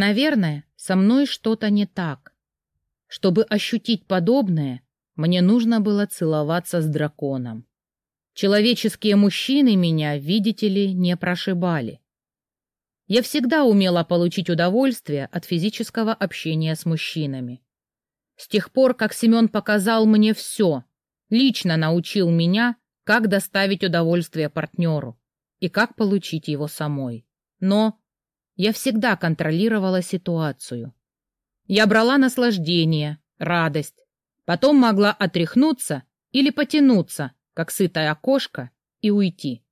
Наверное, со мной что-то не так. Чтобы ощутить подобное, мне нужно было целоваться с драконом. Человеческие мужчины меня, видите ли, не прошибали. Я всегда умела получить удовольствие от физического общения с мужчинами. С тех пор, как Семен показал мне все, лично научил меня, как доставить удовольствие партнеру и как получить его самой. Но я всегда контролировала ситуацию. Я брала наслаждение, радость, потом могла отряхнуться или потянуться, как сытая кошка, и уйти.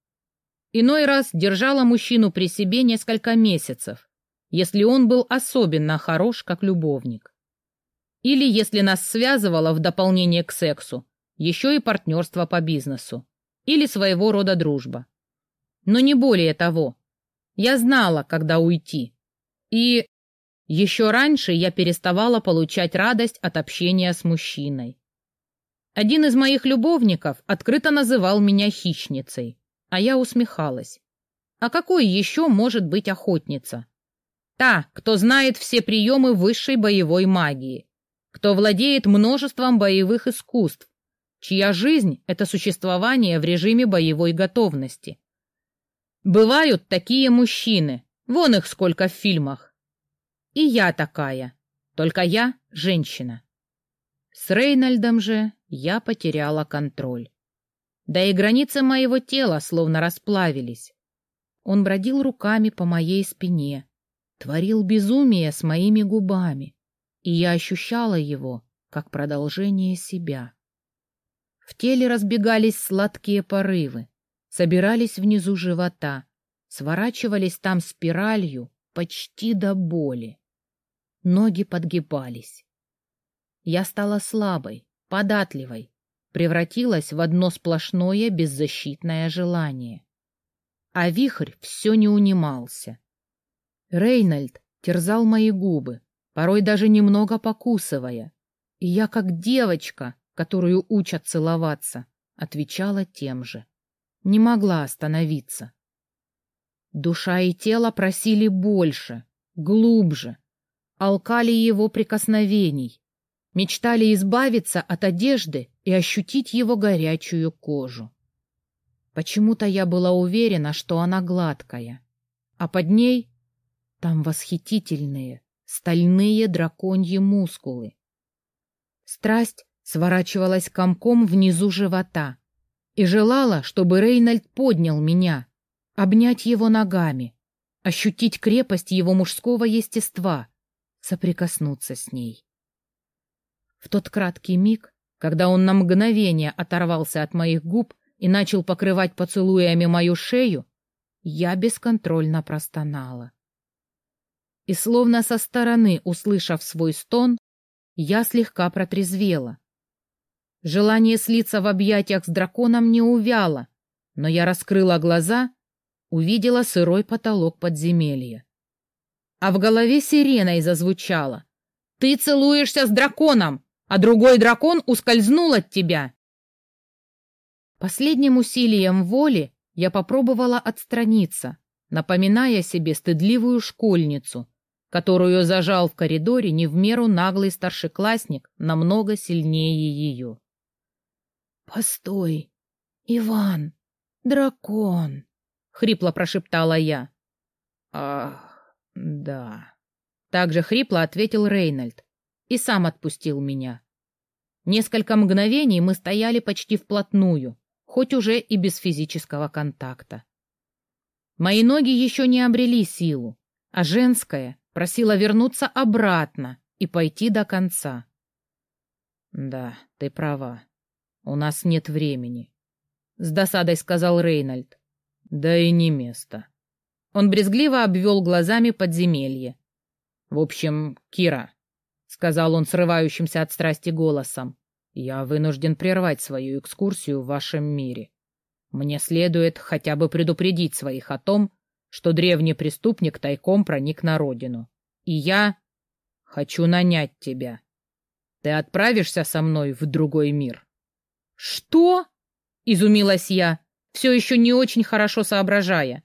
Иной раз держала мужчину при себе несколько месяцев, если он был особенно хорош, как любовник. Или если нас связывало в дополнение к сексу, еще и партнерство по бизнесу, или своего рода дружба. Но не более того. Я знала, когда уйти. И еще раньше я переставала получать радость от общения с мужчиной. Один из моих любовников открыто называл меня хищницей, а я усмехалась. А какой еще может быть охотница? Та, кто знает все приемы высшей боевой магии, кто владеет множеством боевых искусств, чья жизнь — это существование в режиме боевой готовности. Бывают такие мужчины, вон их сколько в фильмах. И я такая, только я женщина. С Рейнольдом же я потеряла контроль. Да и границы моего тела словно расплавились. Он бродил руками по моей спине, творил безумие с моими губами, и я ощущала его как продолжение себя. В теле разбегались сладкие порывы, собирались внизу живота, сворачивались там спиралью почти до боли. Ноги подгибались. Я стала слабой, податливой, превратилась в одно сплошное беззащитное желание. А вихрь все не унимался. Рейнольд терзал мои губы, порой даже немного покусывая, и я, как девочка, которую учат целоваться, отвечала тем же. Не могла остановиться. Душа и тело просили больше, глубже, алкали его прикосновений, мечтали избавиться от одежды и ощутить его горячую кожу. Почему-то я была уверена, что она гладкая, а под ней там восхитительные, стальные драконьи мускулы. Страсть сворачивалась комком внизу живота и желала, чтобы Рейнольд поднял меня, обнять его ногами, ощутить крепость его мужского естества, соприкоснуться с ней. В тот краткий миг, когда он на мгновение оторвался от моих губ и начал покрывать поцелуями мою шею, я бесконтрольно простонала. И словно со стороны, услышав свой стон, я слегка протрезвела. Желание слиться в объятиях с драконом не увяло, но я раскрыла глаза, увидела сырой потолок подземелья а в голове сиреной зазвучало. «Ты целуешься с драконом, а другой дракон ускользнул от тебя!» Последним усилием воли я попробовала отстраниться, напоминая себе стыдливую школьницу, которую зажал в коридоре не в меру наглый старшеклассник, намного сильнее ее. «Постой, Иван, дракон!» — хрипло прошептала я. «Ах!» «Да». Так же хрипло ответил Рейнольд и сам отпустил меня. Несколько мгновений мы стояли почти вплотную, хоть уже и без физического контакта. Мои ноги еще не обрели силу, а женская просила вернуться обратно и пойти до конца. «Да, ты права. У нас нет времени», — с досадой сказал Рейнольд. «Да и не место». Он брезгливо обвел глазами подземелье. «В общем, Кира», — сказал он срывающимся от страсти голосом, — «я вынужден прервать свою экскурсию в вашем мире. Мне следует хотя бы предупредить своих о том, что древний преступник тайком проник на родину. И я хочу нанять тебя. Ты отправишься со мной в другой мир?» «Что?» — изумилась я, все еще не очень хорошо соображая.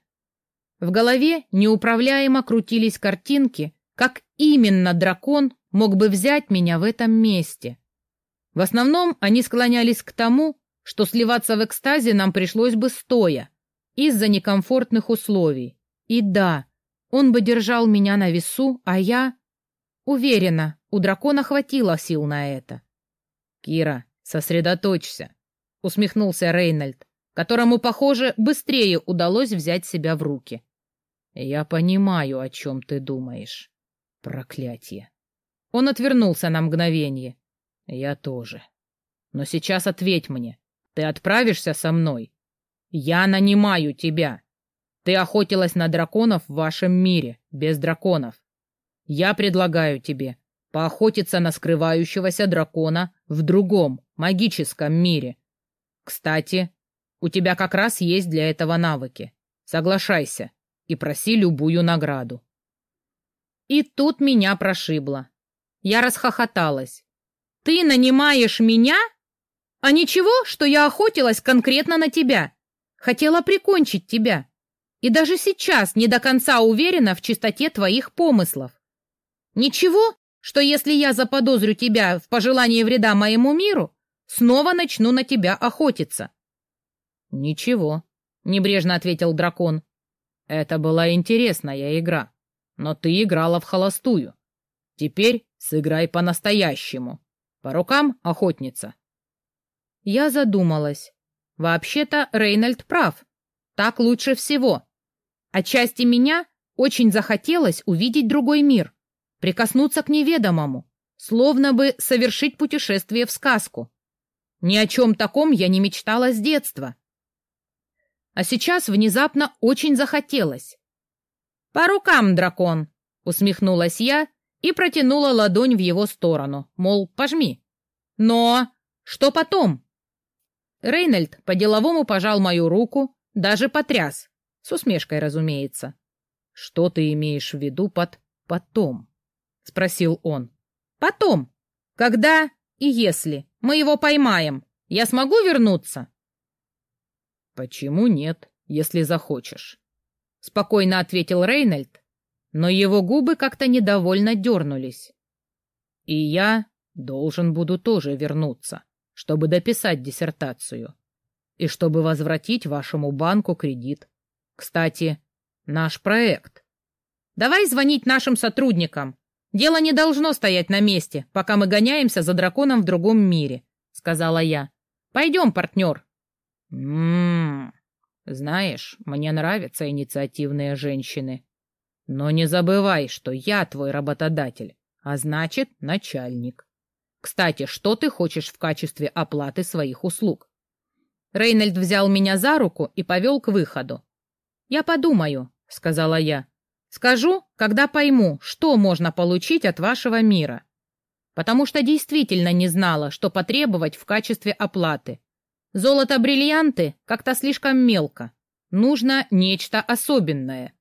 В голове неуправляемо крутились картинки, как именно дракон мог бы взять меня в этом месте. В основном они склонялись к тому, что сливаться в экстазе нам пришлось бы стоя, из-за некомфортных условий. И да, он бы держал меня на весу, а я... Уверена, у дракона хватило сил на это. «Кира, сосредоточься», — усмехнулся Рейнольд, которому, похоже, быстрее удалось взять себя в руки. «Я понимаю, о чем ты думаешь. Проклятие!» Он отвернулся на мгновение. «Я тоже. Но сейчас ответь мне. Ты отправишься со мной? Я нанимаю тебя. Ты охотилась на драконов в вашем мире, без драконов. Я предлагаю тебе поохотиться на скрывающегося дракона в другом, магическом мире. Кстати, у тебя как раз есть для этого навыки. Соглашайся и проси любую награду. И тут меня прошибло. Я расхохоталась. Ты нанимаешь меня? А ничего, что я охотилась конкретно на тебя. Хотела прикончить тебя. И даже сейчас не до конца уверена в чистоте твоих помыслов. Ничего, что если я заподозрю тебя в пожелании вреда моему миру, снова начну на тебя охотиться. Ничего, небрежно ответил дракон. Это была интересная игра, но ты играла в холостую. Теперь сыграй по-настоящему. По рукам, охотница. Я задумалась. Вообще-то Рейнольд прав. Так лучше всего. Отчасти меня очень захотелось увидеть другой мир, прикоснуться к неведомому, словно бы совершить путешествие в сказку. Ни о чем таком я не мечтала с детства. А сейчас внезапно очень захотелось. «По рукам, дракон!» — усмехнулась я и протянула ладонь в его сторону, мол, пожми. «Но что потом?» Рейнольд по-деловому пожал мою руку, даже потряс, с усмешкой, разумеется. «Что ты имеешь в виду под «потом»?» — спросил он. «Потом. Когда и если мы его поймаем, я смогу вернуться?» «Почему нет, если захочешь?» — спокойно ответил Рейнольд, но его губы как-то недовольно дернулись. «И я должен буду тоже вернуться, чтобы дописать диссертацию и чтобы возвратить вашему банку кредит. Кстати, наш проект. Давай звонить нашим сотрудникам. Дело не должно стоять на месте, пока мы гоняемся за драконом в другом мире, сказала я. Пойдем, партнер. Ммм, знаешь, мне нравятся инициативные женщины. Но не забывай, что я твой работодатель, а значит, начальник. Кстати, что ты хочешь в качестве оплаты своих услуг? Рейнольд взял меня за руку и повел к выходу. «Я подумаю», — сказала я. «Скажу, когда пойму, что можно получить от вашего мира. Потому что действительно не знала, что потребовать в качестве оплаты. Золото-бриллианты как-то слишком мелко. Нужно нечто особенное.